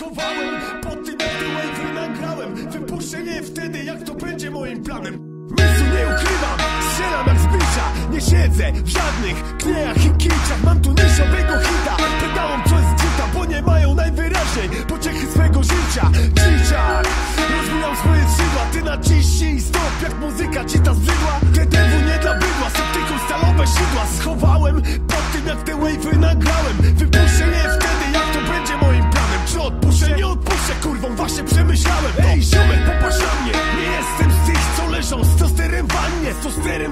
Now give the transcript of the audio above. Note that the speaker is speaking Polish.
schowałem Pod tym jak te wavery nagrałem Wypuszczę je wtedy jak to będzie moim planem. Misu nie ukrywam, strzelam jak z bicza Nie siedzę w żadnych knejach i kiciach Mam tu niszowego hita. Pedałom co jest dzita, bo nie mają najwyraźniej Pociechy swego życia. Dzieciak, rozwijam swoje skrzydła. Ty naciśnij stop, jak muzyka ci ta zbrzydła. TDW nie dla bydła, septyką stalowe sidła. Schowałem pod tym jak te wavery nagrałem się przemyślałem. Ej, ziomek, popatrz na mnie. Nie jestem z tych, co leżą z tosterem w wannie. Z tosterem